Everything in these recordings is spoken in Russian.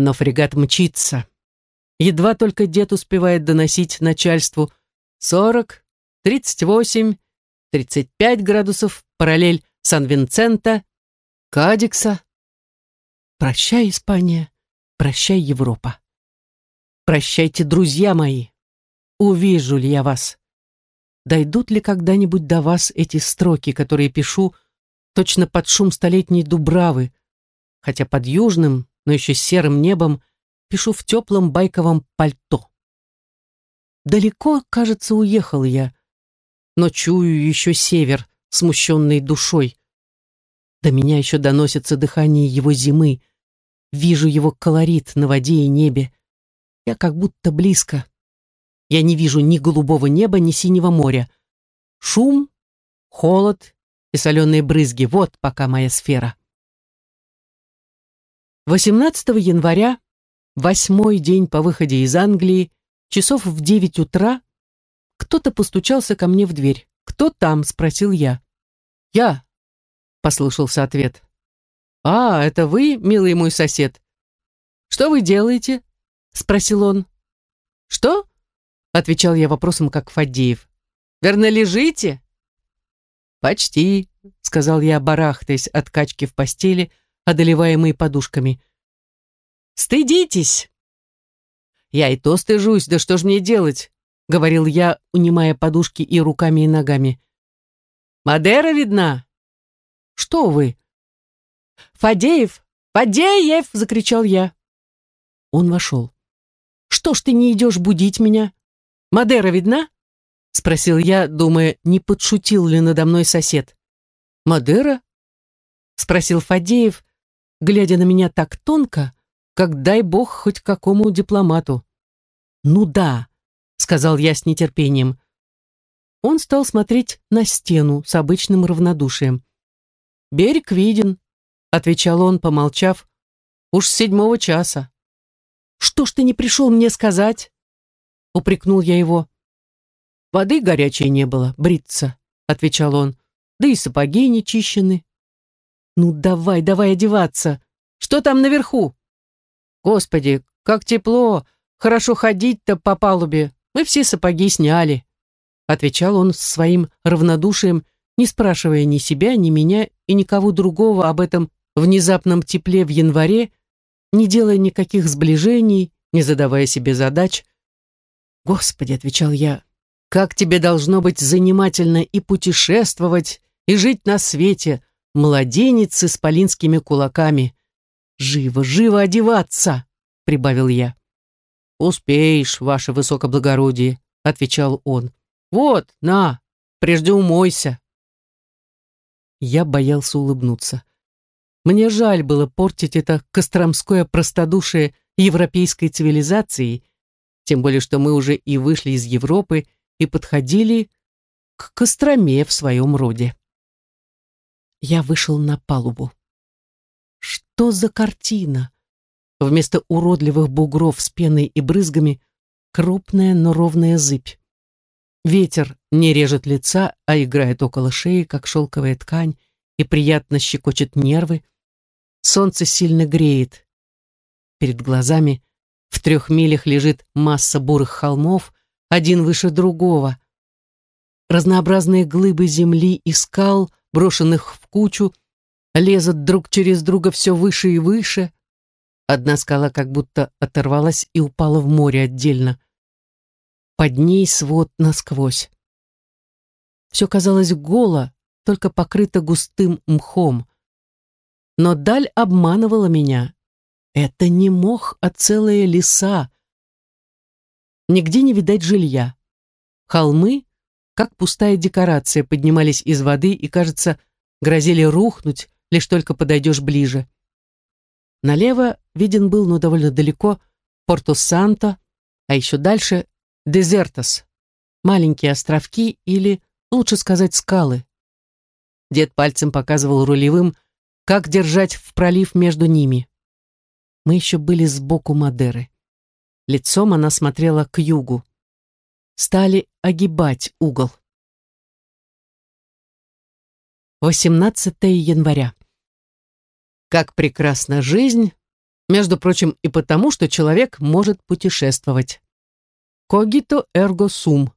Но фрегат мчится. Едва только дед успевает доносить начальству сорок, тридцать восемь, тридцать пять градусов, параллель Сан-Винцента, Кадикса. Прощай, Испания, прощай, Европа. Прощайте, друзья мои. Увижу ли я вас? Дойдут ли когда-нибудь до вас эти строки, которые пишу точно под шум столетней дубравы, хотя под южным, но еще серым небом пишу в теплом байковом пальто. Далеко, кажется, уехал я, но чую еще север, смущенный душой. До меня еще доносится дыхание его зимы, вижу его колорит на воде и небе. Я как будто близко. Я не вижу ни голубого неба, ни синего моря. Шум, холод и соленые брызги — вот пока моя сфера. 18 января, восьмой день по выходе из Англии, часов в девять утра, кто-то постучался ко мне в дверь. «Кто там?» — спросил я. «Я», — послышался ответ. «А, это вы, милый мой сосед? Что вы делаете?» — спросил он. «Что?» — отвечал я вопросом, как Фадеев. «Верно лежите?» «Почти», — сказал я, барахтаясь от качки в постели, одолеваемой подушками. «Стыдитесь!» «Я и то стыжусь, да что ж мне делать?» — говорил я, унимая подушки и руками, и ногами. «Мадера видна?» «Что вы?» «Фадеев! Фадеев!» — закричал я. Он вошел. «Что ж ты не идешь будить меня? Мадера видна?» — спросил я, думая, не подшутил ли надо мной сосед. «Мадера?» — спросил Фадеев, глядя на меня так тонко, как дай бог хоть какому дипломату. «Ну да», — сказал я с нетерпением. Он стал смотреть на стену с обычным равнодушием. «Берег виден», — отвечал он, помолчав, — «уж с седьмого часа». «Что ж ты не пришел мне сказать?» — упрекнул я его. Воды горячей не было, бриться, отвечал он. Да и сапоги не чищены. Ну давай, давай одеваться. Что там наверху? Господи, как тепло. Хорошо ходить-то по палубе. Мы все сапоги сняли. Отвечал он с своим равнодушием, не спрашивая ни себя, ни меня и никого другого об этом внезапном тепле в январе, не делая никаких сближений, не задавая себе задач. «Господи», — отвечал я, как тебе должно быть занимательно и путешествовать, и жить на свете, младенец с исполинскими кулаками. Живо, живо одеваться, прибавил я. Успеешь, ваше высокоблагородие, отвечал он. Вот, на, прежде умойся. Я боялся улыбнуться. Мне жаль было портить это костромское простодушие европейской цивилизации, тем более что мы уже и вышли из Европы, и подходили к Костроме в своем роде. Я вышел на палубу. Что за картина? Вместо уродливых бугров с пеной и брызгами крупная, но ровная зыбь. Ветер не режет лица, а играет около шеи, как шелковая ткань, и приятно щекочет нервы. Солнце сильно греет. Перед глазами в трех милях лежит масса бурых холмов, один выше другого. Разнообразные глыбы земли и скал, брошенных в кучу, лезут друг через друга все выше и выше. Одна скала как будто оторвалась и упала в море отдельно. Под ней свод насквозь. Все казалось голо, только покрыто густым мхом. Но даль обманывала меня. Это не мох, а целые леса, Нигде не видать жилья. Холмы, как пустая декорация, поднимались из воды и, кажется, грозили рухнуть, лишь только подойдешь ближе. Налево виден был, но довольно далеко, Порто-Санто, а еще дальше Дезертос, маленькие островки или, лучше сказать, скалы. Дед пальцем показывал рулевым, как держать в пролив между ними. Мы еще были сбоку Мадеры. Лицом она смотрела к югу. Стали огибать угол. 18 января. Как прекрасна жизнь, Между прочим, и потому, что человек может путешествовать. Когито эрго сум.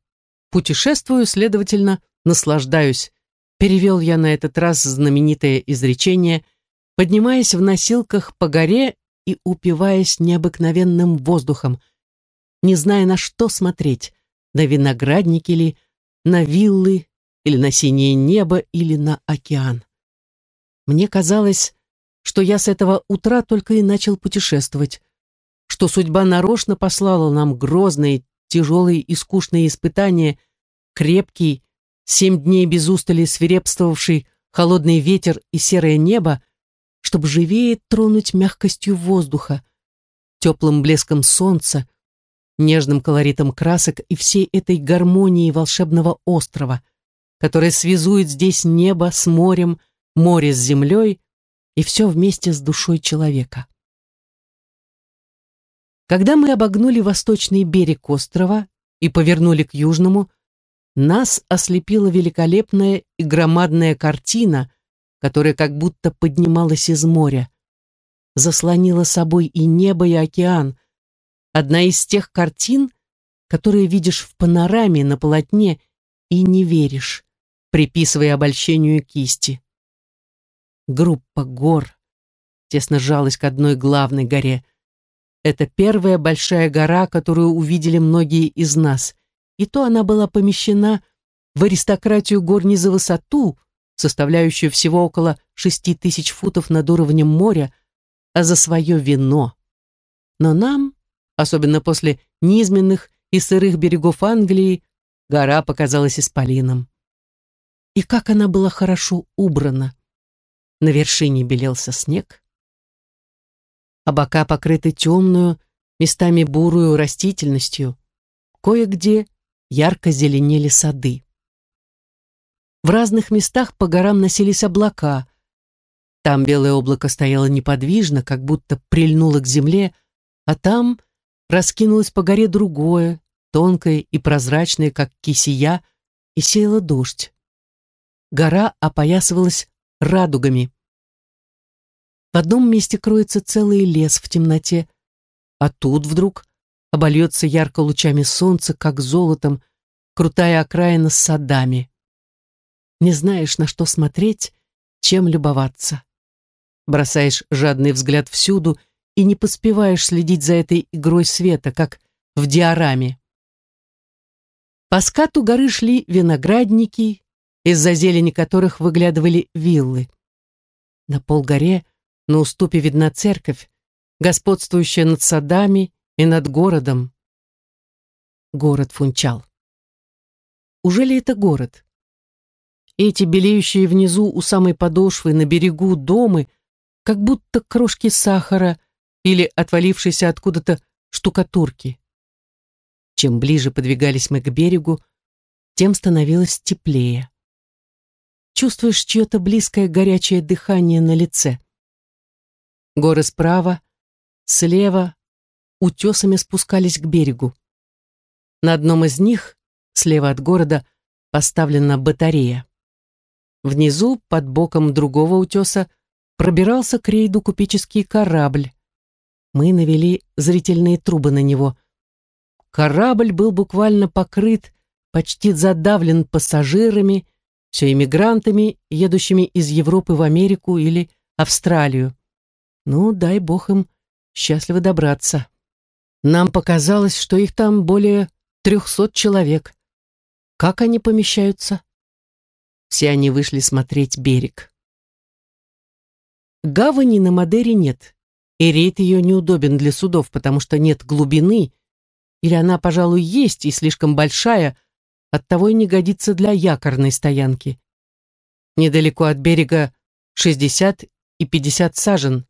Путешествую, следовательно, наслаждаюсь. Перевел я на этот раз знаменитое изречение, поднимаясь в носилках по горе и упиваясь необыкновенным воздухом, не зная, на что смотреть, на виноградники ли, на виллы, или на синее небо, или на океан. Мне казалось, что я с этого утра только и начал путешествовать, что судьба нарочно послала нам грозные, тяжелые и скучные испытания, крепкий, семь дней без устали свирепствовавший холодный ветер и серое небо, чтобы живее тронуть мягкостью воздуха, теплым блеском солнца, нежным колоритом красок и всей этой гармонии волшебного острова, которая связует здесь небо с морем, море с землей и все вместе с душой человека. Когда мы обогнули восточный берег острова и повернули к южному, нас ослепила великолепная и громадная картина, которая как будто поднималась из моря, заслонила собой и небо, и океан, одна из тех картин, которые видишь в панораме на полотне и не веришь, приписывая обольщению кисти. Группа гор тесно сжалась к одной главной горе. Это первая большая гора, которую увидели многие из нас, и то она была помещена в аристократию гор не за высоту, составляющую всего около шести тысяч футов над уровнем моря, а за свое вино. Но нам особенно после низменных и сырых берегов Англии, гора показалась исполином. И как она была хорошо убрана. На вершине белелся снег, а бока покрыты темную, местами бурую растительностью. Кое-где ярко зеленели сады. В разных местах по горам носились облака. Там белое облако стояло неподвижно, как будто прильнуло к земле, а там раскинулось по горе другое, тонкое и прозрачное, как кисия, и сеяло дождь. Гора опоясывалась радугами. В одном месте кроется целый лес в темноте, а тут вдруг обольется ярко лучами солнца, как золотом, крутая окраина с садами. Не знаешь, на что смотреть, чем любоваться. Бросаешь жадный взгляд всюду — и не поспеваешь следить за этой игрой света, как в диораме. По скату горы шли виноградники, из-за зелени которых выглядывали виллы. На полгоре на уступе видна церковь, господствующая над садами и над городом. Город Фунчал. Уже ли это город? Эти белеющие внизу у самой подошвы на берегу домы, как будто крошки сахара – или отвалившейся откуда-то штукатурки. Чем ближе подвигались мы к берегу, тем становилось теплее. Чувствуешь чье-то близкое горячее дыхание на лице. Горы справа, слева, утесами спускались к берегу. На одном из них, слева от города, поставлена батарея. Внизу, под боком другого утеса, пробирался к рейду купеческий корабль, мы навели зрительные трубы на него. Корабль был буквально покрыт, почти задавлен пассажирами, все иммигрантами, едущими из Европы в Америку или Австралию. Ну, дай бог им счастливо добраться. Нам показалось, что их там более трехсот человек. Как они помещаются? Все они вышли смотреть берег. Гавани на Мадере нет, и рейд ее неудобен для судов, потому что нет глубины, или она, пожалуй, есть и слишком большая, оттого и не годится для якорной стоянки. Недалеко от берега 60 и 50 сажен.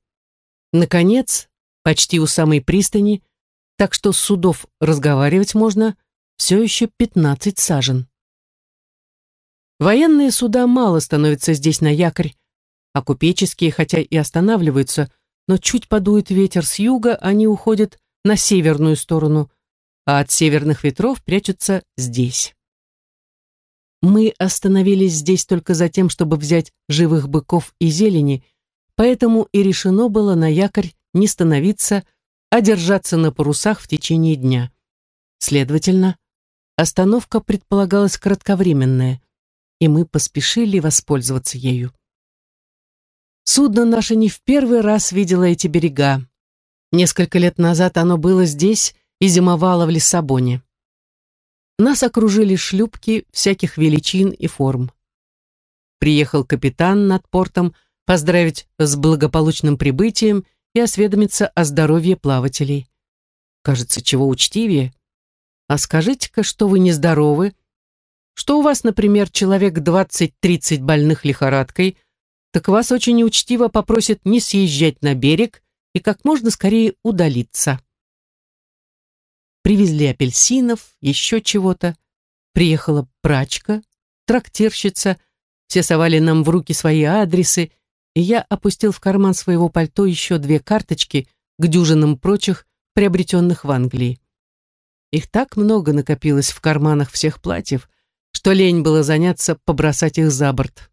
Наконец, почти у самой пристани, так что с судов разговаривать можно, все еще 15 сажен. Военные суда мало становятся здесь на якорь, а купеческие, хотя и останавливаются, но чуть подует ветер с юга, они уходят на северную сторону, а от северных ветров прячутся здесь. Мы остановились здесь только за тем, чтобы взять живых быков и зелени, поэтому и решено было на якорь не становиться, а держаться на парусах в течение дня. Следовательно, остановка предполагалась кратковременная, и мы поспешили воспользоваться ею. Судно наше не в первый раз видело эти берега. Несколько лет назад оно было здесь и зимовало в Лиссабоне. Нас окружили шлюпки всяких величин и форм. Приехал капитан над портом поздравить с благополучным прибытием и осведомиться о здоровье плавателей. Кажется, чего учтивее. А скажите-ка, что вы нездоровы, что у вас, например, человек 20-30 больных лихорадкой, так вас очень неучтиво попросят не съезжать на берег и как можно скорее удалиться. Привезли апельсинов, еще чего-то. Приехала прачка, трактирщица, все совали нам в руки свои адресы, и я опустил в карман своего пальто еще две карточки к дюжинам прочих, приобретенных в Англии. Их так много накопилось в карманах всех платьев, что лень было заняться побросать их за борт.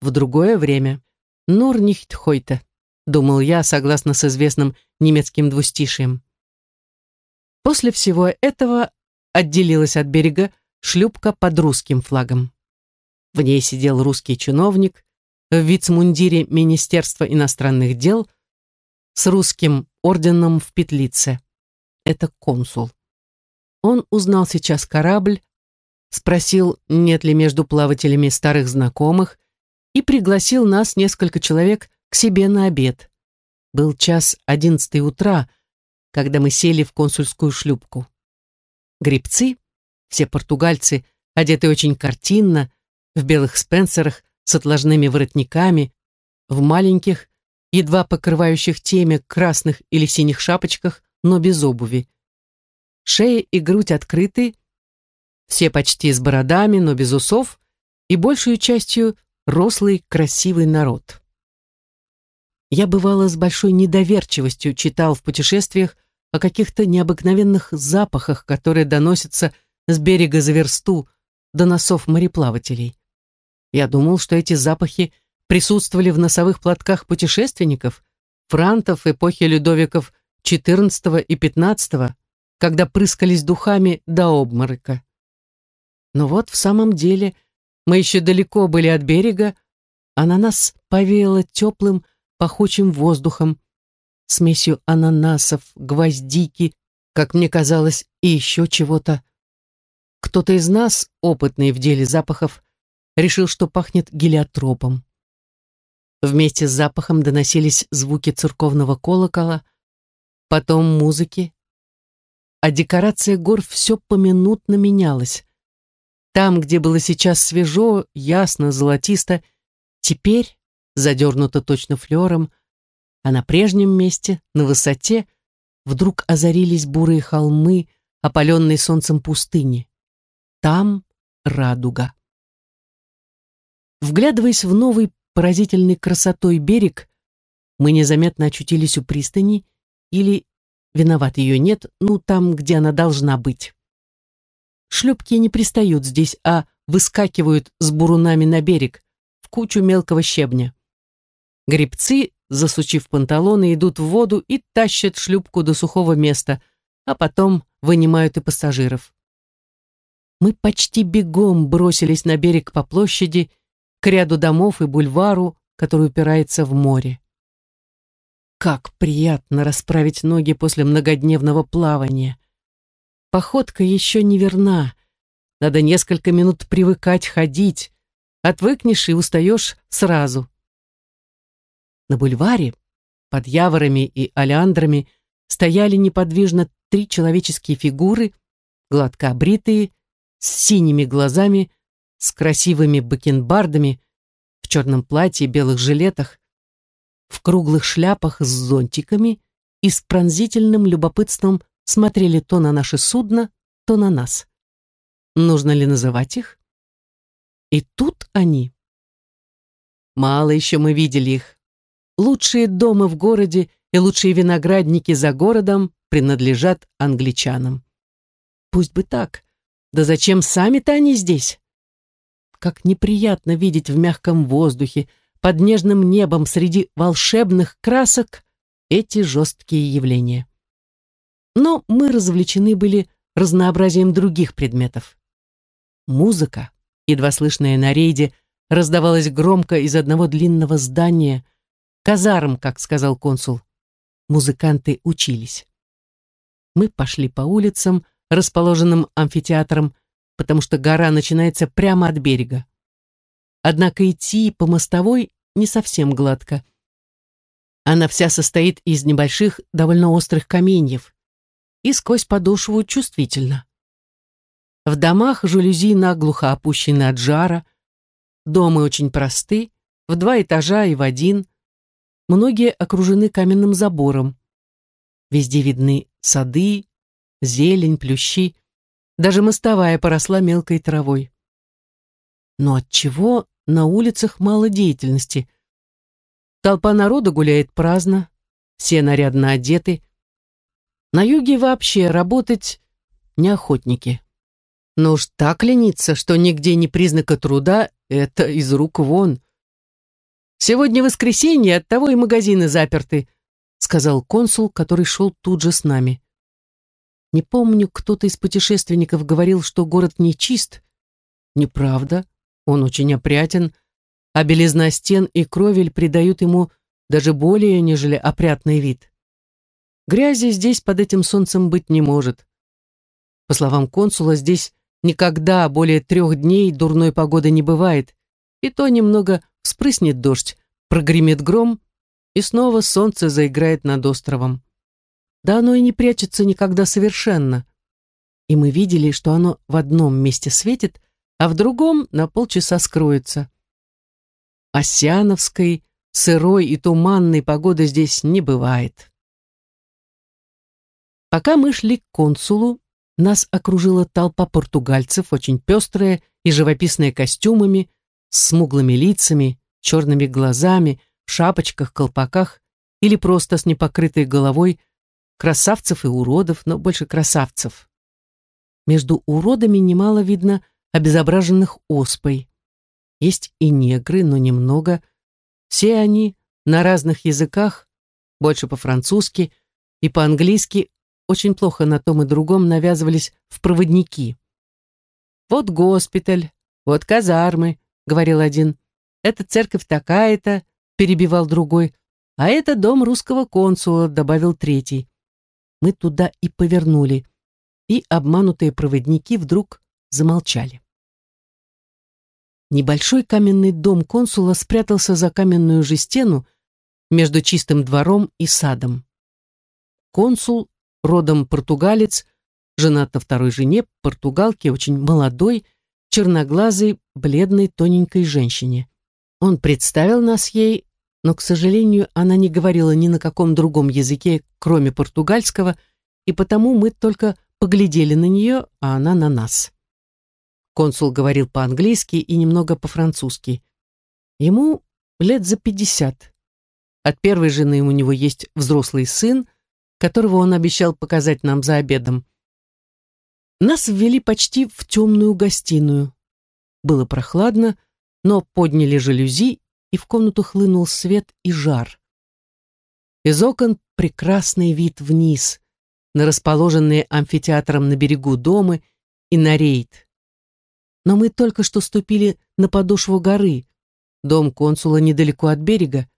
В другое время «Нур нихт хойте», думал я, согласно с известным немецким двустишием. После всего этого отделилась от берега шлюпка под русским флагом. В ней сидел русский чиновник в вицмундире Министерства иностранных дел с русским орденом в петлице. Это консул. Он узнал сейчас корабль, спросил, нет ли между плавателями старых знакомых, и пригласил нас, несколько человек, к себе на обед. Был час одиннадцатый утра, когда мы сели в консульскую шлюпку. Гребцы, все португальцы, одеты очень картинно, в белых спенсерах с отложными воротниками, в маленьких, едва покрывающих теме красных или синих шапочках, но без обуви. Шея и грудь открыты, все почти с бородами, но без усов, и большую частью рослый, красивый народ. Я бывало с большой недоверчивостью читал в путешествиях о каких-то необыкновенных запахах, которые доносятся с берега за версту до носов мореплавателей. Я думал, что эти запахи присутствовали в носовых платках путешественников, франтов эпохи Людовиков XIV и XV, когда прыскались духами до обморока. Но вот в самом деле мы еще далеко были от берега, а на нас повеяло теплым, пахучим воздухом, смесью ананасов, гвоздики, как мне казалось, и еще чего-то. Кто-то из нас, опытный в деле запахов, решил, что пахнет гелиотропом. Вместе с запахом доносились звуки церковного колокола, потом музыки, а декорация гор все поминутно менялась. Там, где было сейчас свежо, ясно, золотисто, теперь задернуто точно флером, а на прежнем месте, на высоте, вдруг озарились бурые холмы, опаленные солнцем пустыни. Там радуга. Вглядываясь в новый поразительной красотой берег, мы незаметно очутились у пристани или, виноват ее нет, ну там, где она должна быть. Шлюпки не пристают здесь, а выскакивают с бурунами на берег, в кучу мелкого щебня. Гребцы, засучив панталоны, идут в воду и тащат шлюпку до сухого места, а потом вынимают и пассажиров. Мы почти бегом бросились на берег по площади, к ряду домов и бульвару, который упирается в море. Как приятно расправить ноги после многодневного плавания. Походка еще не верна. Надо несколько минут привыкать ходить. Отвыкнешь и устаешь сразу. На бульваре, под яворами и олеандрами, стояли неподвижно три человеческие фигуры, гладко обритые, с синими глазами, с красивыми бакенбардами, в черном платье, белых жилетах, в круглых шляпах с зонтиками и с пронзительным любопытством смотрели то на наше судно, то на нас. Нужно ли называть их? И тут они. Мало еще мы видели их. Лучшие дома в городе и лучшие виноградники за городом принадлежат англичанам. Пусть бы так. Да зачем сами-то они здесь? Как неприятно видеть в мягком воздухе, под нежным небом среди волшебных красок эти жесткие явления. Но мы развлечены были разнообразием других предметов. Музыка, едва слышная на рейде, раздавалась громко из одного длинного здания, казарм, как сказал консул. Музыканты учились. Мы пошли по улицам, расположенным амфитеатром, потому что гора начинается прямо от берега. Однако идти по мостовой не совсем гладко. Она вся состоит из небольших, довольно острых каменьев, и сквозь подошву чувствительно. В домах жалюзи наглухо опущены от жара, дома очень просты, в два этажа и в один, многие окружены каменным забором. Везде видны сады, зелень, плющи, даже мостовая поросла мелкой травой. Но от чего на улицах мало деятельности? Толпа народа гуляет праздно, все нарядно одеты. На юге вообще работать неохотники. Но уж так лениться, что нигде не признака труда, это из рук вон. Сегодня воскресенье, оттого и магазины заперты, сказал консул, который шел тут же с нами. Не помню, кто-то из путешественников говорил, что город нечист. Неправда, он очень опрятен, а белизна стен и кровель придают ему даже более, нежели опрятный вид. Грязи здесь под этим солнцем быть не может. По словам консула, здесь Никогда более трех дней дурной погоды не бывает, и то немного вспрыснет дождь, прогремит гром, и снова солнце заиграет над островом. Да оно и не прячется никогда совершенно. И мы видели, что оно в одном месте светит, а в другом на полчаса скроется. Осяновской, сырой и туманной погоды здесь не бывает. Пока мы шли к консулу, нас окружила толпа португальцев, очень пестрая и живописная костюмами, с смуглыми лицами, черными глазами, в шапочках, колпаках или просто с непокрытой головой, красавцев и уродов, но больше красавцев. Между уродами немало видно обезображенных оспой. Есть и негры, но немного. Все они на разных языках, больше по-французски и по-английски очень плохо на том и другом навязывались в проводники. «Вот госпиталь, вот казармы», — говорил один. «Это церковь такая-то», — перебивал другой. «А это дом русского консула», — добавил третий. Мы туда и повернули, и обманутые проводники вдруг замолчали. Небольшой каменный дом консула спрятался за каменную же стену между чистым двором и садом. Консул родом португалец, женат на второй жене, португалке, очень молодой, черноглазой, бледной, тоненькой женщине. Он представил нас ей, но, к сожалению, она не говорила ни на каком другом языке, кроме португальского, и потому мы только поглядели на нее, а она на нас. Консул говорил по-английски и немного по-французски. Ему лет за пятьдесят. От первой жены у него есть взрослый сын, которого он обещал показать нам за обедом. Нас ввели почти в темную гостиную. Было прохладно, но подняли жалюзи, и в комнату хлынул свет и жар. Из окон прекрасный вид вниз, на расположенные амфитеатром на берегу дома и на рейд. Но мы только что ступили на подошву горы. Дом консула недалеко от берега.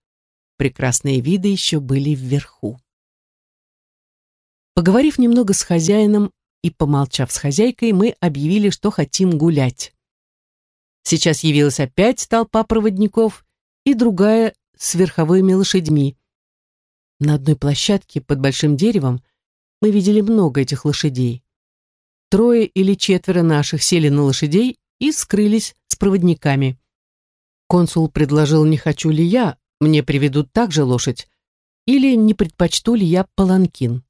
Прекрасные виды еще были вверху. Поговорив немного с хозяином и помолчав с хозяйкой, мы объявили, что хотим гулять. Сейчас явилась опять толпа проводников и другая с верховыми лошадьми. На одной площадке под большим деревом мы видели много этих лошадей. Трое или четверо наших сели на лошадей и скрылись с проводниками. Консул предложил, не хочу ли я, мне приведут также лошадь, или не предпочту ли я паланкин.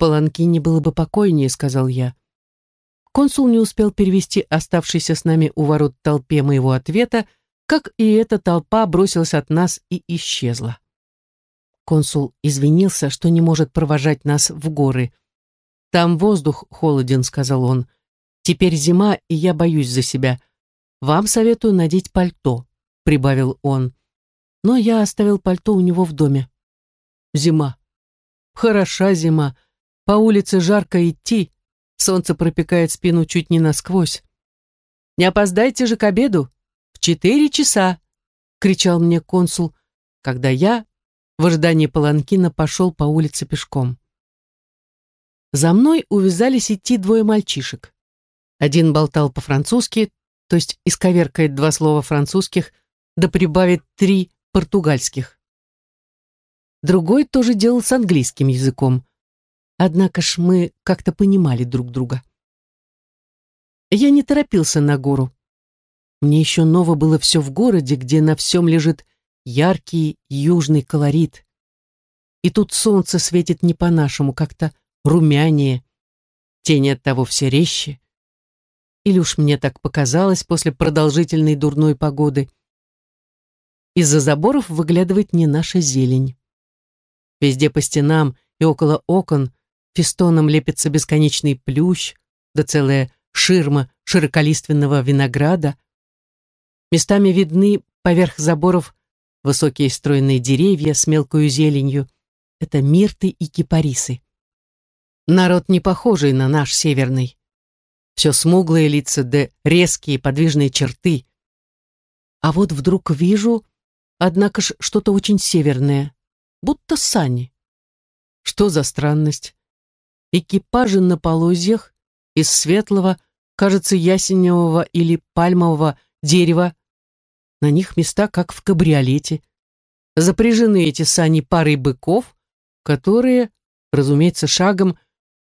Паланкине было бы покойнее», — сказал я. Консул не успел перевести оставшийся с нами у ворот толпе моего ответа, как и эта толпа бросилась от нас и исчезла. Консул извинился, что не может провожать нас в горы. «Там воздух холоден», — сказал он. «Теперь зима, и я боюсь за себя. Вам советую надеть пальто», — прибавил он. Но я оставил пальто у него в доме. Зима. Хороша зима. По улице жарко идти. Солнце пропекает спину чуть не насквозь. «Не опоздайте же к обеду! В четыре часа!» — кричал мне консул, когда я, в ожидании паланкина, пошел по улице пешком. За мной увязались идти двое мальчишек. Один болтал по-французски, то есть исковеркает два слова французских, да прибавит три португальских. Другой тоже делал с английским языком. Однако ж мы как-то понимали друг друга. Я не торопился на гору. Мне еще ново было все в городе, где на всем лежит яркий южный колорит. И тут солнце светит не по-нашему, как-то румянее, тени от того все резче. Или уж мне так показалось после продолжительной дурной погоды. Из-за заборов выглядывает не наша зелень. Везде по стенам и около окон фестоном лепится бесконечный плющ, да целая ширма широколиственного винограда. Местами видны поверх заборов высокие стройные деревья с мелкою зеленью. Это мирты и кипарисы. Народ не похожий на наш северный. Все смуглые лица, да резкие подвижные черты. А вот вдруг вижу, однако ж, что-то очень северное, будто сани. Что за странность? Экипажи на полозьях из светлого, кажется, ясеневого или пальмового дерева. На них места, как в кабриолете. Запряжены эти сани парой быков, которые, разумеется, шагом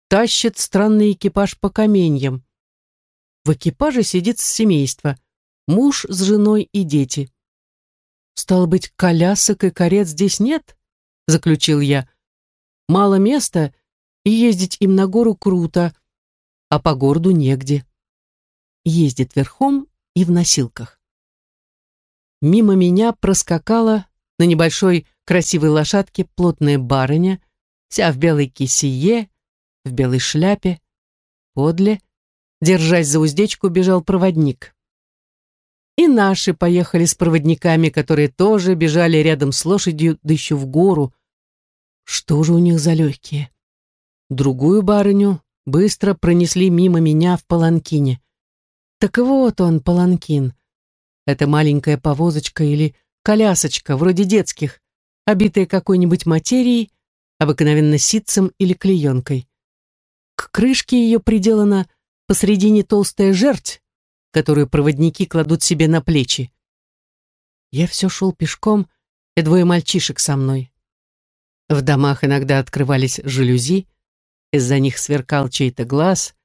тащит странный экипаж по каменьям. В экипаже сидит семейство, муж с женой и дети. «Стало быть, колясок и карет здесь нет?» — заключил я. «Мало места, и ездить им на гору круто, а по городу негде». Ездит верхом и в носилках. Мимо меня проскакала на небольшой красивой лошадке плотная барыня, вся в белой кисее, в белой шляпе. Подле, держась за уздечку, бежал проводник. И наши поехали с проводниками, которые тоже бежали рядом с лошадью, да еще в гору. Что же у них за легкие? Другую барыню быстро пронесли мимо меня в паланкине. Так вот он, паланкин. Это маленькая повозочка или колясочка, вроде детских, обитая какой-нибудь материей, обыкновенно ситцем или клеенкой. К крышке ее приделана посредине толстая жерть, которую проводники кладут себе на плечи. Я все шел пешком, и двое мальчишек со мной. В домах иногда открывались жалюзи, из-за них сверкал чей-то глаз,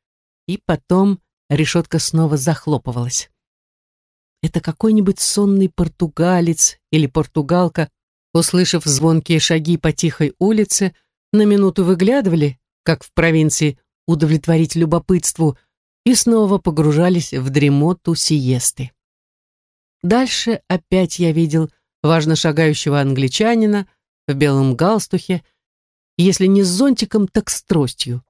и потом решетка снова захлопывалась. Это какой-нибудь сонный португалец или португалка, услышав звонкие шаги по тихой улице, на минуту выглядывали, как в провинции удовлетворить любопытству, и снова погружались в дремоту сиесты. Дальше опять я видел важно шагающего англичанина в белом галстухе, если не с зонтиком, так с тростью.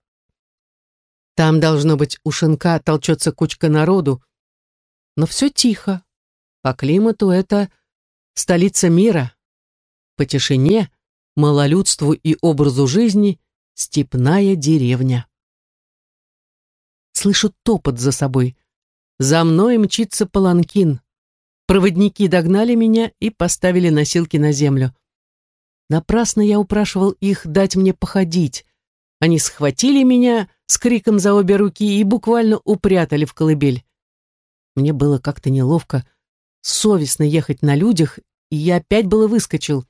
Там, должно быть, у шинка толчется кучка народу, но все тихо. По климату это столица мира. По тишине, малолюдству и образу жизни степная деревня. Слышу топот за собой. За мной мчится паланкин. Проводники догнали меня и поставили носилки на землю. Напрасно я упрашивал их дать мне походить. Они схватили меня с криком за обе руки и буквально упрятали в колыбель. Мне было как-то неловко, совестно ехать на людях, и я опять было выскочил.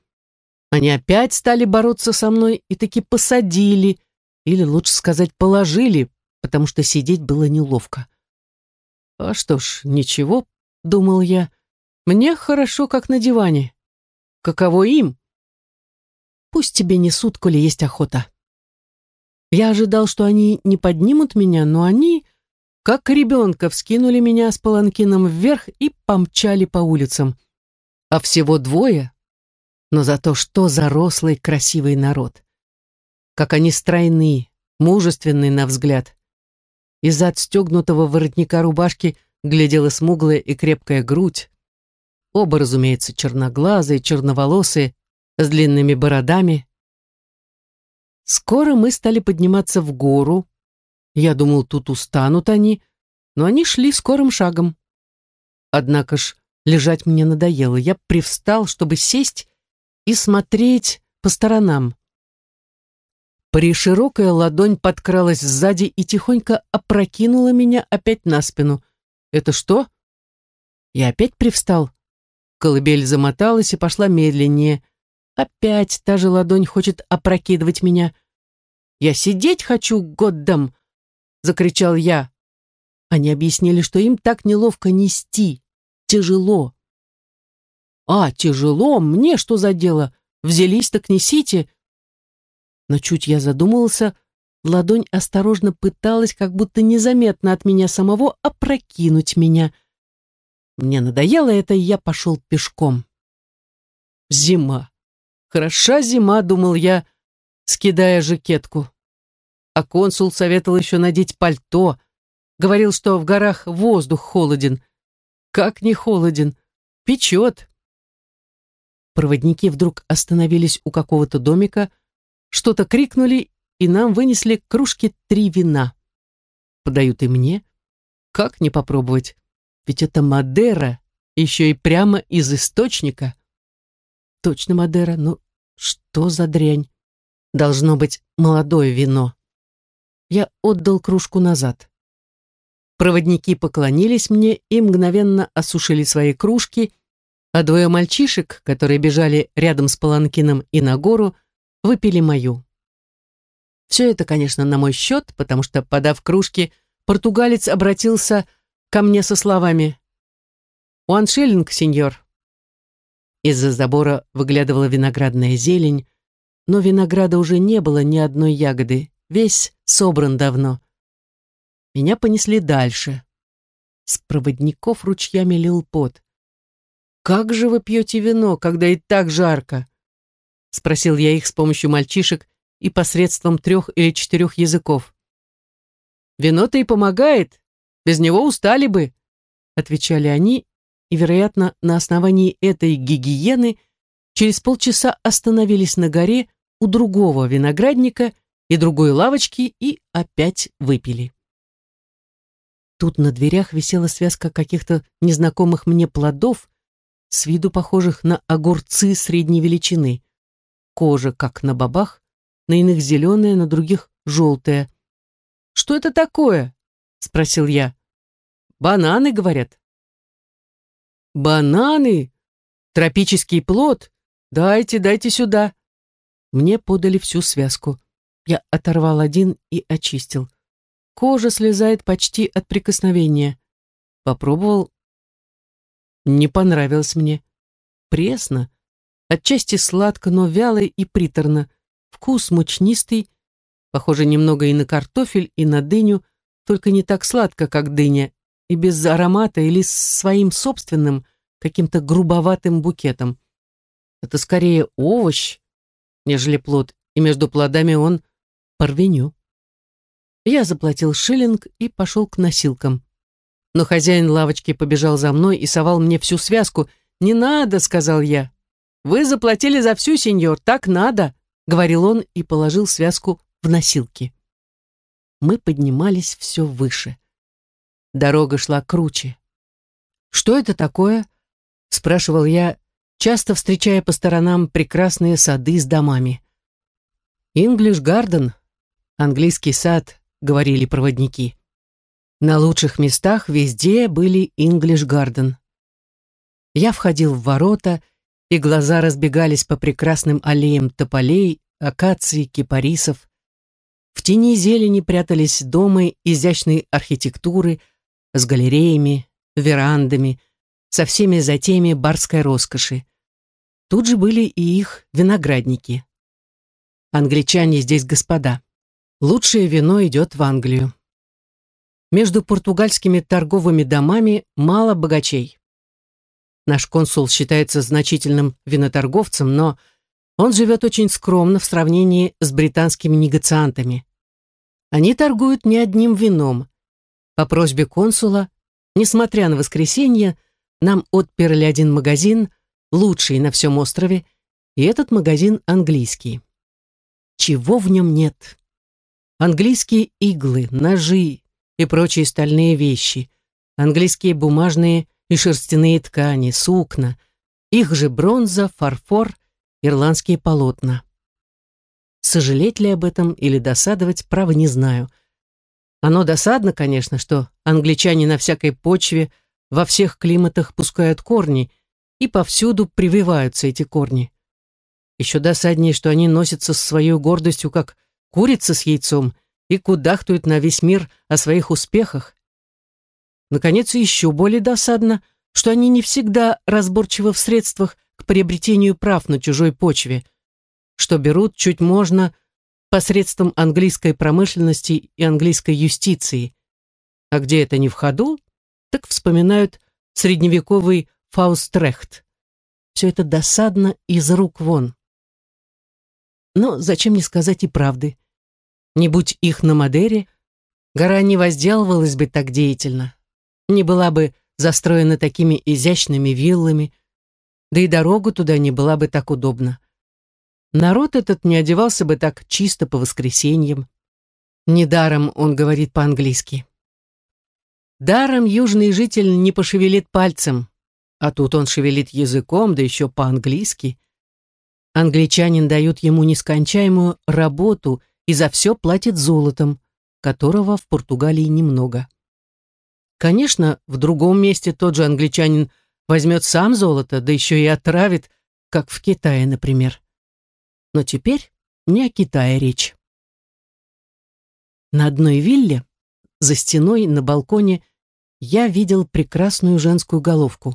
Они опять стали бороться со мной и таки посадили, или лучше сказать, положили, потому что сидеть было неловко. «А что ж, ничего», — думал я, — «мне хорошо, как на диване. Каково им?» «Пусть тебе несут, коли есть охота». Я ожидал, что они не поднимут меня, но они, как ребенка, вскинули меня с паланкином вверх и помчали по улицам. А всего двое, но зато что за рослый красивый народ. Как они стройны, мужественны на взгляд. Из-за отстегнутого воротника рубашки глядела смуглая и крепкая грудь. Оба, разумеется, черноглазые, черноволосые, с длинными бородами. Скоро мы стали подниматься в гору. Я думал, тут устанут они, но они шли скорым шагом. Однако ж лежать мне надоело. Я привстал, чтобы сесть и смотреть по сторонам. Приширокая ладонь подкралась сзади и тихонько опрокинула меня опять на спину. «Это что?» Я опять привстал. Колыбель замоталась и пошла медленнее. Опять та же ладонь хочет опрокидывать меня. «Я сидеть хочу, Годдам!» — закричал я. Они объяснили, что им так неловко нести. Тяжело. «А, тяжело? Мне что за дело? Взялись, так несите!» Но чуть я задумался, ладонь осторожно пыталась, как будто незаметно от меня самого, опрокинуть меня. Мне надоело это, и я пошел пешком. Зима. Хороша зима, думал я, скидая жакетку. А консул советовал еще надеть пальто. Говорил, что в горах воздух холоден. Как не холоден? Печет. Проводники вдруг остановились у какого-то домика, что-то крикнули, и нам вынесли кружки три вина. Подают и мне. Как не попробовать? Ведь это Мадера, еще и прямо из источника. Точно Мадера, но что за дрянь? Должно быть молодое вино. Я отдал кружку назад. Проводники поклонились мне и мгновенно осушили свои кружки, а двое мальчишек, которые бежали рядом с Паланкином и на гору, выпили мою. Все это, конечно, на мой счет, потому что, подав кружки, португалец обратился ко мне со словами «Уан шиллинг, сеньор». Из-за забора выглядывала виноградная зелень, но винограда уже не было ни одной ягоды, весь собран давно. Меня понесли дальше. С проводников ручьями лил пот. «Как же вы пьете вино, когда и так жарко?» Спросил я их с помощью мальчишек и посредством трех или четырех языков. «Вино-то и помогает, без него устали бы», отвечали они, и, вероятно, на основании этой гигиены через полчаса остановились на горе у другого виноградника и другой лавочки и опять выпили. Тут на дверях висела связка каких-то незнакомых мне плодов, с виду похожих на огурцы средней величины кожа, как на бобах, на иных зеленая, на других желтая. «Что это такое?» — спросил я. «Бананы, — говорят». «Бананы? Тропический плод? Дайте, дайте сюда». Мне подали всю связку. Я оторвал один и очистил. Кожа слезает почти от прикосновения. Попробовал. Не понравилось мне. Пресно, Отчасти сладко, но вяло и приторно. Вкус мучнистый, похоже немного и на картофель, и на дыню, только не так сладко, как дыня, и без аромата или с своим собственным, каким-то грубоватым букетом. Это скорее овощ, нежели плод, и между плодами он порвеню. Я заплатил шиллинг и пошел к носилкам. Но хозяин лавочки побежал за мной и совал мне всю связку. «Не надо», — сказал я, «Вы заплатили за всю, сеньор, так надо», — говорил он и положил связку в носилки. Мы поднимались все выше. Дорога шла круче. «Что это такое?» — спрашивал я, часто встречая по сторонам прекрасные сады с домами. «Инглиш Гарден», английский сад, говорили проводники. На лучших местах везде были Инглиш Гарден. Я входил в ворота и глаза разбегались по прекрасным аллеям тополей, акаций, кипарисов. В тени зелени прятались дома изящной архитектуры с галереями, верандами, со всеми затеями барской роскоши. Тут же были и их виноградники. Англичане здесь господа. Лучшее вино идет в Англию. Между португальскими торговыми домами мало богачей. Наш консул считается значительным виноторговцем, но он живет очень скромно в сравнении с британскими негациантами. Они торгуют не одним вином. По просьбе консула, несмотря на воскресенье, нам отперли один магазин, лучший на всем острове, и этот магазин английский. чего в нем нет. Английские иглы, ножи и прочие стальные вещи, английские бумажные и шерстяные ткани, сукна, их же бронза, фарфор, ирландские полотна. Сожалеть ли об этом или досадовать, право не знаю. Оно досадно, конечно, что англичане на всякой почве во всех климатах пускают корни, и повсюду прививаются эти корни. Еще досаднее, что они носятся с своей гордостью, как курица с яйцом, и кудахтуют на весь мир о своих успехах. Наконец, еще более досадно, что они не всегда разборчивы в средствах к приобретению прав на чужой почве, что берут чуть можно посредством английской промышленности и английской юстиции. А где это не в ходу, так вспоминают средневековый Фаустрехт. Все это досадно из рук вон. Но зачем не сказать и правды? Не будь их на Мадере, гора не возделывалась бы так деятельно, не была бы застроена такими изящными виллами, да и дорога туда не была бы так удобна. Народ этот не одевался бы так чисто по воскресеньям. Недаром он говорит по-английски. Даром южный житель не пошевелит пальцем, а тут он шевелит языком, да еще по-английски. Англичанин дают ему нескончаемую работу и за все платит золотом, которого в Португалии немного. Конечно, в другом месте тот же англичанин возьмет сам золото, да еще и отравит, как в Китае, например. Но теперь не о Китае речь. На одной вилле, за стеной, на балконе, я видел прекрасную женскую головку.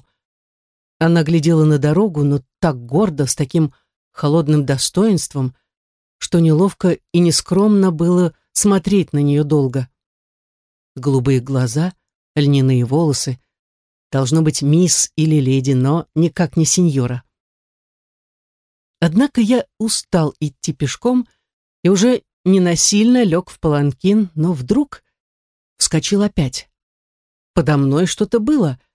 Она глядела на дорогу, но так гордо, с таким холодным достоинством, что неловко и нескромно было смотреть на нее долго. Голубые глаза, льняные волосы. Должно быть мисс или леди, но никак не сеньора. Однако я устал идти пешком и уже не насильно лег в паланкин, но вдруг вскочил опять. Подо мной что-то было —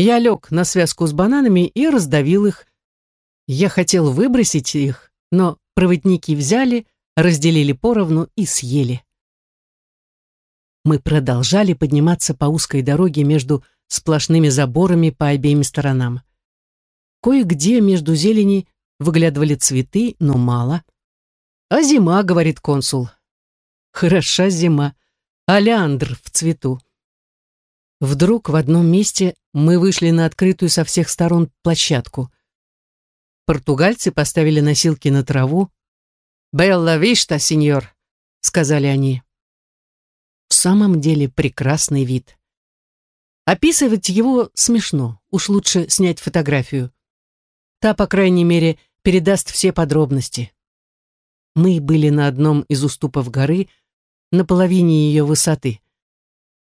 я лег на связку с бананами и раздавил их. Я хотел выбросить их, но проводники взяли, разделили поровну и съели. Мы продолжали подниматься по узкой дороге между сплошными заборами по обеим сторонам. Кое-где между зелени выглядывали цветы, но мало. «А зима», — говорит консул. «Хороша зима. Алиандр в цвету». Вдруг в одном месте мы вышли на открытую со всех сторон площадку. Португальцы поставили носилки на траву. «Белла вишта, сеньор», — сказали они. В самом деле прекрасный вид. Описывать его смешно, уж лучше снять фотографию. Та, по крайней мере, передаст все подробности. Мы были на одном из уступов горы, на половине ее высоты.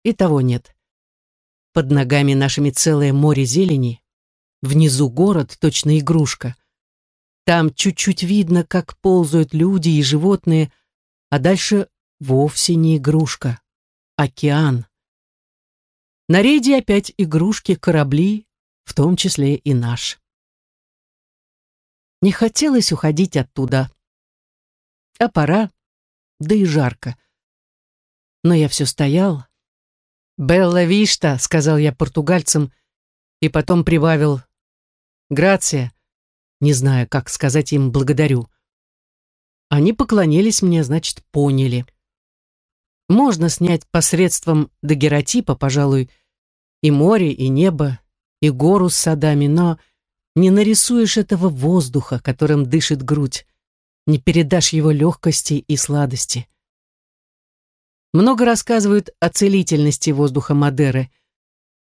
И того нет. Под ногами нашими целое море зелени. Внизу город, точно игрушка. Там чуть-чуть видно, как ползают люди и животные, а дальше вовсе не игрушка. Океан. На рейде опять игрушки, корабли, в том числе и наш. Не хотелось уходить оттуда. А пора, да и жарко. Но я все стоял, «Белла Вишта», — сказал я португальцам, и потом прибавил «Грация», не знаю, как сказать им «благодарю». Они поклонились мне, значит, поняли. Можно снять посредством дагеротипа, пожалуй, и море, и небо, и гору с садами, но не нарисуешь этого воздуха, которым дышит грудь, не передашь его легкости и сладости. Много рассказывают о целительности воздуха Мадеры.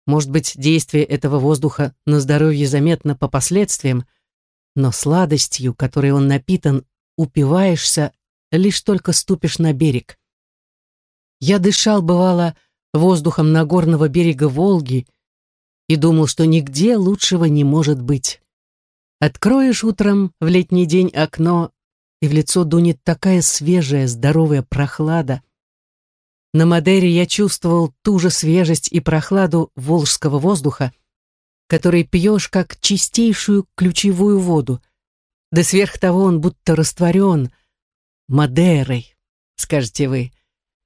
Может быть, действие этого воздуха на здоровье заметно по последствиям, но сладостью, которой он напитан, упиваешься, лишь только ступишь на берег. Я дышал, бывало, воздухом Нагорного берега Волги и думал, что нигде лучшего не может быть. Откроешь утром в летний день окно, и в лицо дунет такая свежая, здоровая прохлада, на Мадере я чувствовал ту же свежесть и прохладу волжского воздуха, который пьешь как чистейшую ключевую воду. Да сверх того он будто растворен, Мадерой, скажете вы.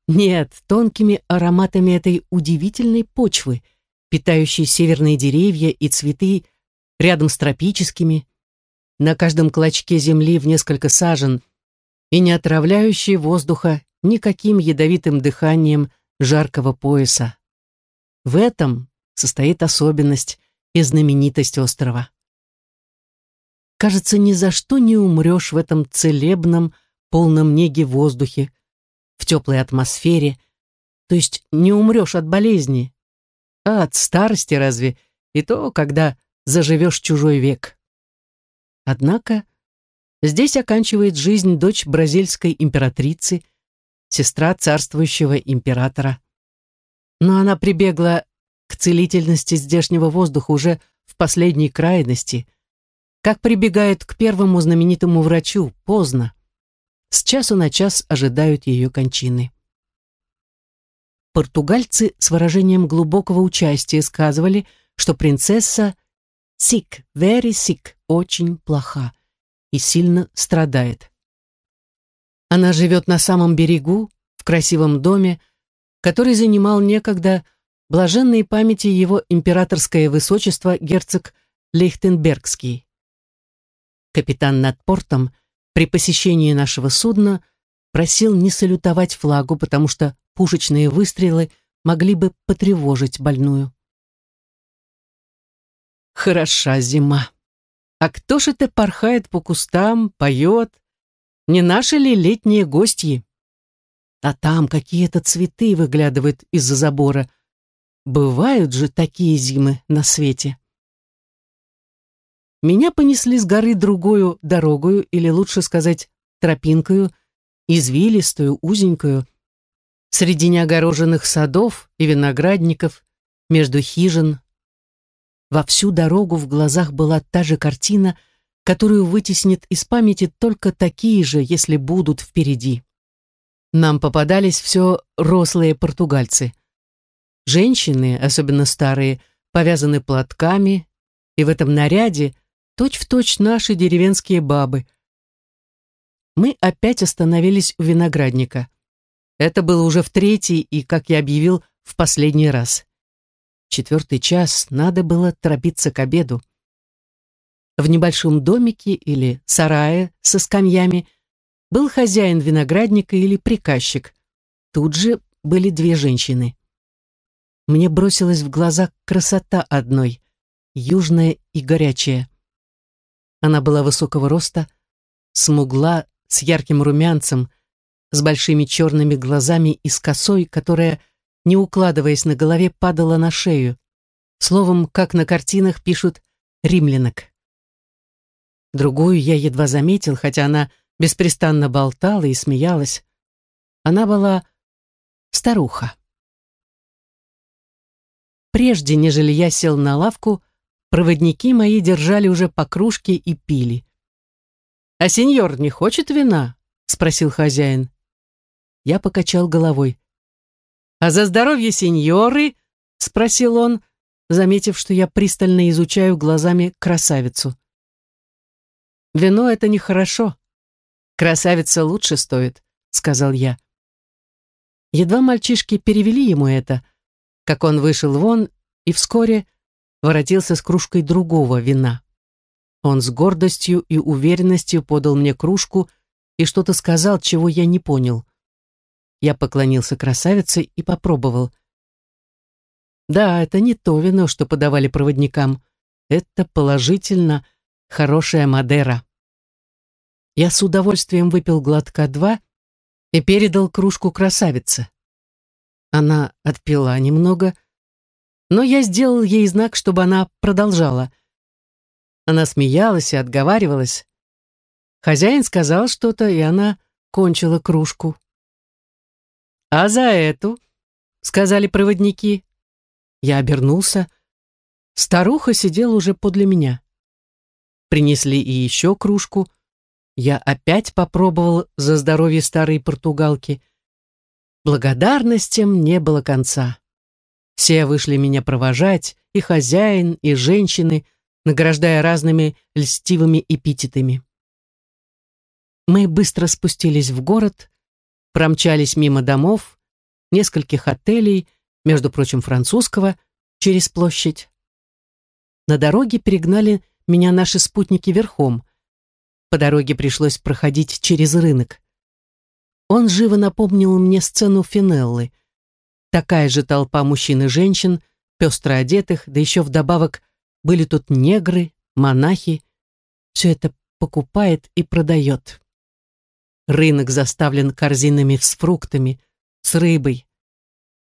Нет, тонкими ароматами этой удивительной почвы, питающей северные деревья и цветы рядом с тропическими, на каждом клочке земли в несколько сажен и не отравляющей воздуха никаким ядовитым дыханием жаркого пояса. В этом состоит особенность и знаменитость острова. Кажется, ни за что не умрешь в этом целебном, полном неги воздухе, в теплой атмосфере, то есть не умрешь от болезни, а от старости разве, и то, когда заживешь чужой век. Однако здесь оканчивает жизнь дочь бразильской императрицы, сестра царствующего императора. Но она прибегла к целительности здешнего воздуха уже в последней крайности, как прибегает к первому знаменитому врачу, поздно. С часу на час ожидают ее кончины. Португальцы с выражением глубокого участия сказывали, что принцесса sick, very sick, очень плоха и сильно страдает. Она живет на самом берегу, в красивом доме, который занимал некогда блаженной памяти его императорское высочество герцог Лейхтенбергский. Капитан над портом при посещении нашего судна просил не салютовать флагу, потому что пушечные выстрелы могли бы потревожить больную. Хороша зима. А кто ж это порхает по кустам, поет? Не наши ли летние гости? А там какие-то цветы выглядывают из-за забора. Бывают же такие зимы на свете. Меня понесли с горы другую дорогою, или лучше сказать, тропинкою, извилистую, узенькую, среди неогороженных садов и виноградников, между хижин, во всю дорогу в глазах была та же картина, которую вытеснит из памяти только такие же, если будут впереди. Нам попадались все рослые португальцы. Женщины, особенно старые, повязаны платками, и в этом наряде точь-в-точь точь наши деревенские бабы. Мы опять остановились у виноградника. Это было уже в третий и, как я объявил, в последний раз четвертый час надо было торопиться к обеду. В небольшом домике или сарае со скамьями был хозяин виноградника или приказчик. Тут же были две женщины. Мне бросилась в глаза красота одной, южная и горячая. Она была высокого роста, смугла, с ярким румянцем, с большими черными глазами и с косой, которая не укладываясь на голове, падала на шею. Словом, как на картинах пишут «римлянок». Другую я едва заметил, хотя она беспрестанно болтала и смеялась. Она была старуха. Прежде, нежели я сел на лавку, проводники мои держали уже по кружке и пили. «А сеньор не хочет вина?» — спросил хозяин. Я покачал головой. «А за здоровье сеньоры?» — спросил он, заметив, что я пристально изучаю глазами красавицу. «Вино — это нехорошо. Красавица лучше стоит», — сказал я. Едва мальчишки перевели ему это, как он вышел вон и вскоре воротился с кружкой другого вина. Он с гордостью и уверенностью подал мне кружку и что-то сказал, чего я не понял. Я поклонился красавице и попробовал. Да, это не то вино, что подавали проводникам. Это положительно хорошая Мадера. Я с удовольствием выпил глотка два и передал кружку красавице. Она отпила немного, но я сделал ей знак, чтобы она продолжала. Она смеялась и отговаривалась. Хозяин сказал что-то, и она кончила кружку. «А за эту?» — сказали проводники. Я обернулся. Старуха сидела уже подле меня. Принесли и еще кружку. Я опять попробовал за здоровье старой португалки. Благодарностям не было конца. Все вышли меня провожать, и хозяин, и женщины, награждая разными льстивыми эпитетами. Мы быстро спустились в город, промчались мимо домов, нескольких отелей, между прочим, французского, через площадь. На дороге перегнали меня наши спутники верхом. По дороге пришлось проходить через рынок. Он живо напомнил мне сцену Финеллы. Такая же толпа мужчин и женщин, пестро одетых, да еще вдобавок были тут негры, монахи. Все это покупает и продает. Рынок заставлен корзинами с фруктами, с рыбой.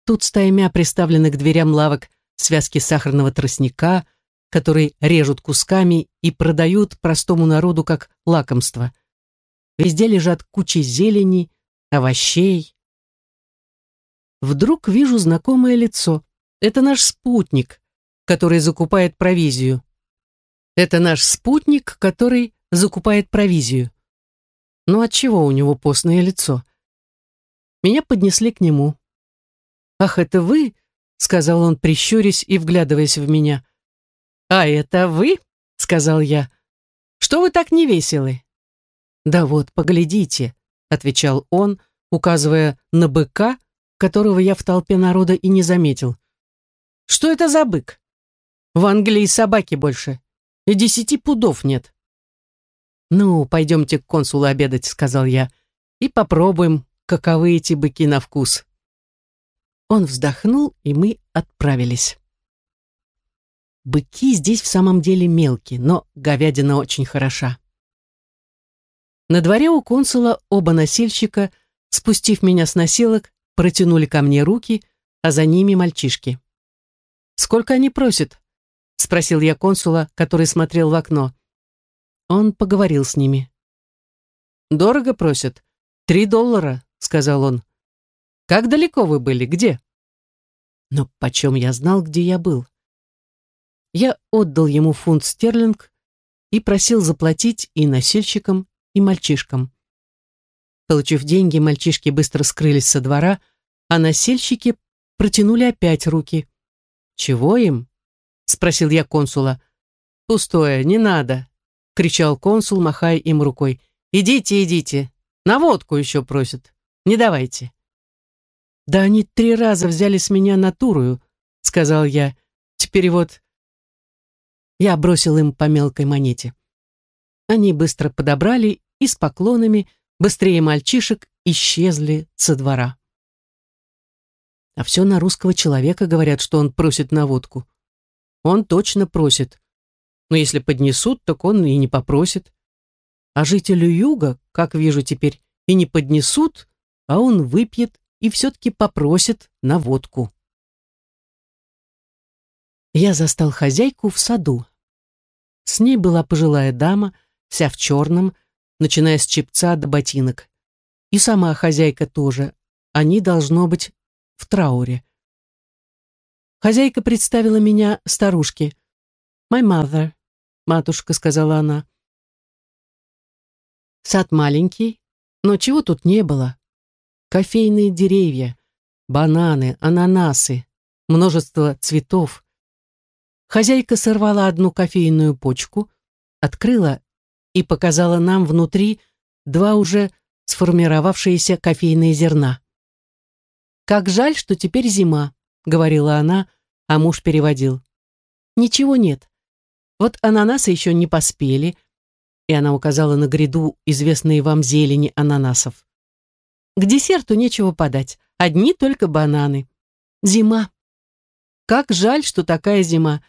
Тут стаймя приставлены к дверям лавок связки сахарного тростника, который режут кусками и продают простому народу как лакомство. Везде лежат кучи зелени, овощей. Вдруг вижу знакомое лицо. Это наш спутник, который закупает провизию. Это наш спутник, который закупает провизию. Но отчего у него постное лицо? Меня поднесли к нему. «Ах, это вы?» — сказал он, прищурясь и вглядываясь в меня. «А это вы?» — сказал я. «Что вы так невеселы?» «Да вот, поглядите», — отвечал он, указывая на быка, которого я в толпе народа и не заметил. «Что это за бык? В Англии собаки больше, и десяти пудов нет». «Ну, пойдемте к консулу обедать», — сказал я, «и попробуем, каковы эти быки на вкус». Он вздохнул, и мы отправились. Быки здесь в самом деле мелкие, но говядина очень хороша. На дворе у консула оба носильщика, спустив меня с носилок, протянули ко мне руки, а за ними мальчишки. «Сколько они просят?» — спросил я консула, который смотрел в окно. Он поговорил с ними. «Дорого просят. Три доллара», — сказал он. «Как далеко вы были? Где?» Но почем я знал, где я был? Я отдал ему фунт стерлинг и просил заплатить и носильщикам, и мальчишкам. Получив деньги, мальчишки быстро скрылись со двора, а носильщики протянули опять руки. «Чего им?» — спросил я консула. «Пустое, не надо», кричал консул, махая им рукой. «Идите, идите! На водку еще просят! Не давайте!» «Да они три раза взяли с меня натурую», — сказал я. «Теперь вот...» Я бросил им по мелкой монете. Они быстро подобрали и с поклонами, быстрее мальчишек, исчезли со двора. А все на русского человека говорят, что он просит на водку. Он точно просит, но если поднесут, так он и не попросит. А жителю юга, как вижу теперь, и не поднесут, а он выпьет и все-таки попросит на водку. Я застал хозяйку в саду. С ней была пожилая дама, вся в черном, начиная с чепца до ботинок. И сама хозяйка тоже. Они, должно быть, в трауре. Хозяйка представила меня старушке. «My mother», матушка», — сказала она. Сад маленький, но чего тут не было? Кофейные деревья, бананы, ананасы, множество цветов. Хозяйка сорвала одну кофейную почку, открыла и показала нам внутри два уже сформировавшиеся кофейные зерна. «Как жаль, что теперь зима», — говорила она, а муж переводил. «Ничего нет. Вот ананасы еще не поспели, и она указала на гряду известные вам зелени ананасов. К десерту нечего подать, одни только бананы. Зима. Как жаль, что такая зима.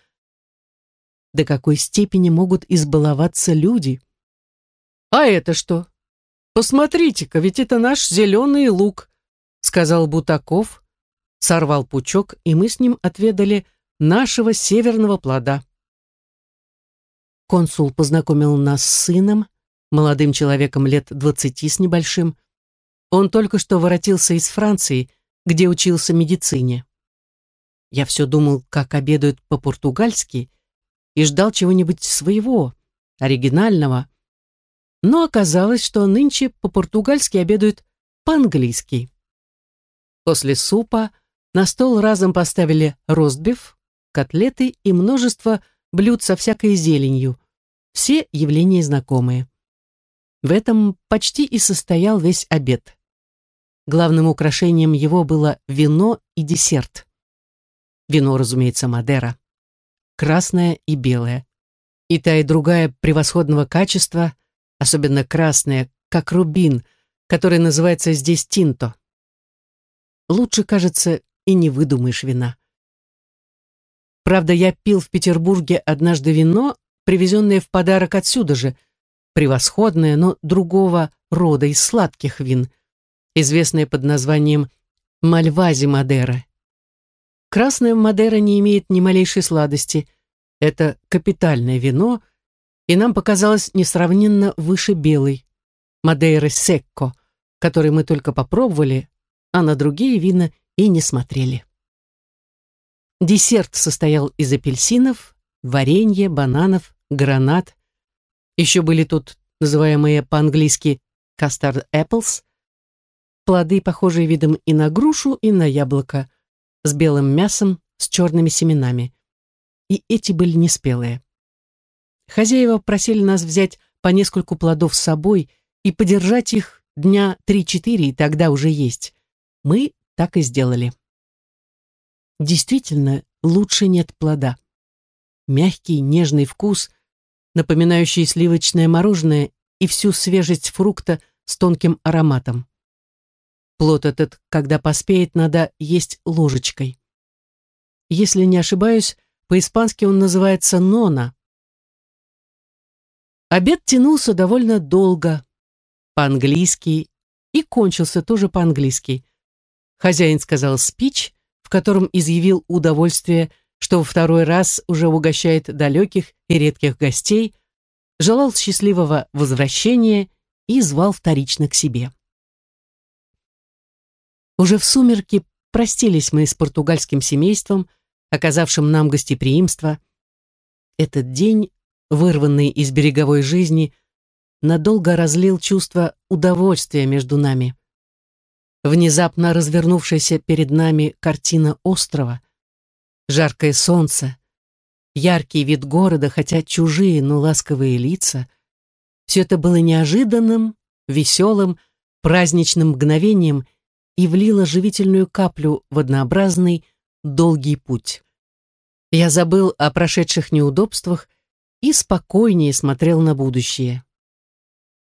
До какой степени могут избаловаться люди? А это что? Посмотрите-ка, ведь это наш зеленый лук, сказал Бутаков, сорвал пучок, и мы с ним отведали нашего северного плода. Консул познакомил нас с сыном, молодым человеком лет двадцати с небольшим. Он только что воротился из Франции, где учился медицине. Я все думал, как обедают по-португальски, и ждал чего-нибудь своего, оригинального. Но оказалось, что нынче по-португальски обедают по-английски. После супа на стол разом поставили ростбиф, котлеты и множество блюд со всякой зеленью, все явления знакомые. В этом почти и состоял весь обед. Главным украшением его было вино и десерт. Вино, разумеется, Мадера. Красное и белое. И та, и другая превосходного качества, особенно красная, как рубин, который называется здесь тинто. Лучше, кажется, и не выдумаешь вина. Правда, я пил в Петербурге однажды вино, привезенное в подарок отсюда же, превосходное, но другого рода из сладких вин, известное под названием Мальвази Мадера. Красная Мадера не имеет ни малейшей сладости. Это капитальное вино, и нам показалось несравненно выше белой. Мадейра Секко, который мы только попробовали, а на другие вина и не смотрели. Десерт состоял из апельсинов, варенья, бананов, гранат. Еще были тут называемые по-английски custard apples, плоды, похожие видом и на грушу, и на яблоко, с белым мясом, с черными семенами. И эти были неспелые. Хозяева просили нас взять по нескольку плодов с собой и подержать их дня три-четыре, и тогда уже есть. Мы так и сделали. Действительно, лучше нет плода. Мягкий, нежный вкус, напоминающий сливочное мороженое и всю свежесть фрукта с тонким ароматом. Плод этот, когда поспеет, надо есть ложечкой. Если не ошибаюсь, по-испански он называется нона. Обед тянулся довольно долго, по-английски, и кончился тоже по-английски. Хозяин сказал спич, в котором изъявил удовольствие, что во второй раз уже угощает далеких и редких гостей, желал счастливого возвращения и звал вторично к себе. Уже в сумерки простились мы с португальским семейством, оказавшим нам гостеприимство. Этот день, вырванный из береговой жизни, надолго разлил чувство удовольствия между нами внезапно развернувшаяся перед нами картина острова, жаркое солнце, яркий вид города, хотя чужие, но ласковые лица, все это было неожиданным, веселым, праздничным мгновением и влило живительную каплю в однообразный, долгий путь. Я забыл о прошедших неудобствах и спокойнее смотрел на будущее.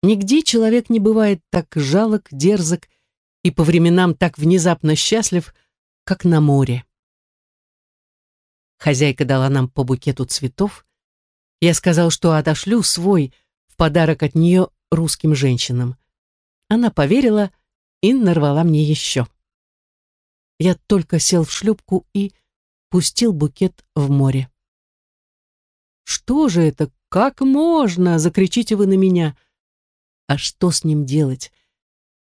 Нигде человек не бывает так жалок, дерзок и по временам так внезапно счастлив, как на море. Хозяйка дала нам по букету цветов. Я сказал, что отошлю свой в подарок от нее русским женщинам. Она поверила и нарвала мне еще. Я только сел в шлюпку и пустил букет в море. «Что же это? Как можно?» — закричите вы на меня. А что с ним делать?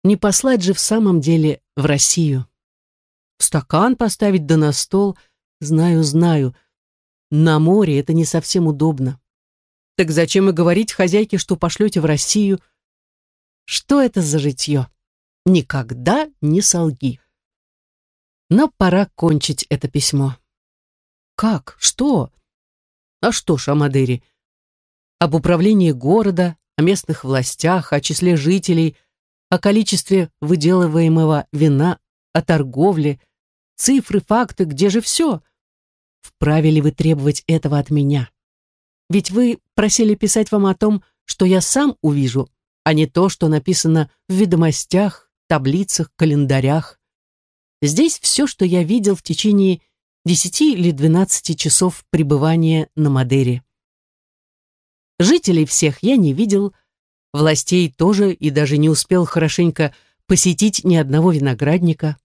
Не послать же в самом деле в Россию. В стакан поставить да на стол, знаю, знаю. На море это не совсем удобно. Так зачем и говорить хозяйке, что пошлете в Россию? Что это за житье? Никогда не солги. Но пора кончить это письмо. Как? Что? А что ж, Амадыри? Об управлении города, о местных властях, о числе жителей, о количестве выделываемого вина, о торговле, цифры, факты, где же все? Вправе ли вы требовать этого от меня? Ведь вы просили писать вам о том, что я сам увижу, а не то, что написано в ведомостях, таблицах, календарях. Здесь все, что я видел в течение десяти или двенадцати часов пребывания на Мадере. Жителей всех я не видел, Властей тоже и даже не успел хорошенько посетить ни одного виноградника.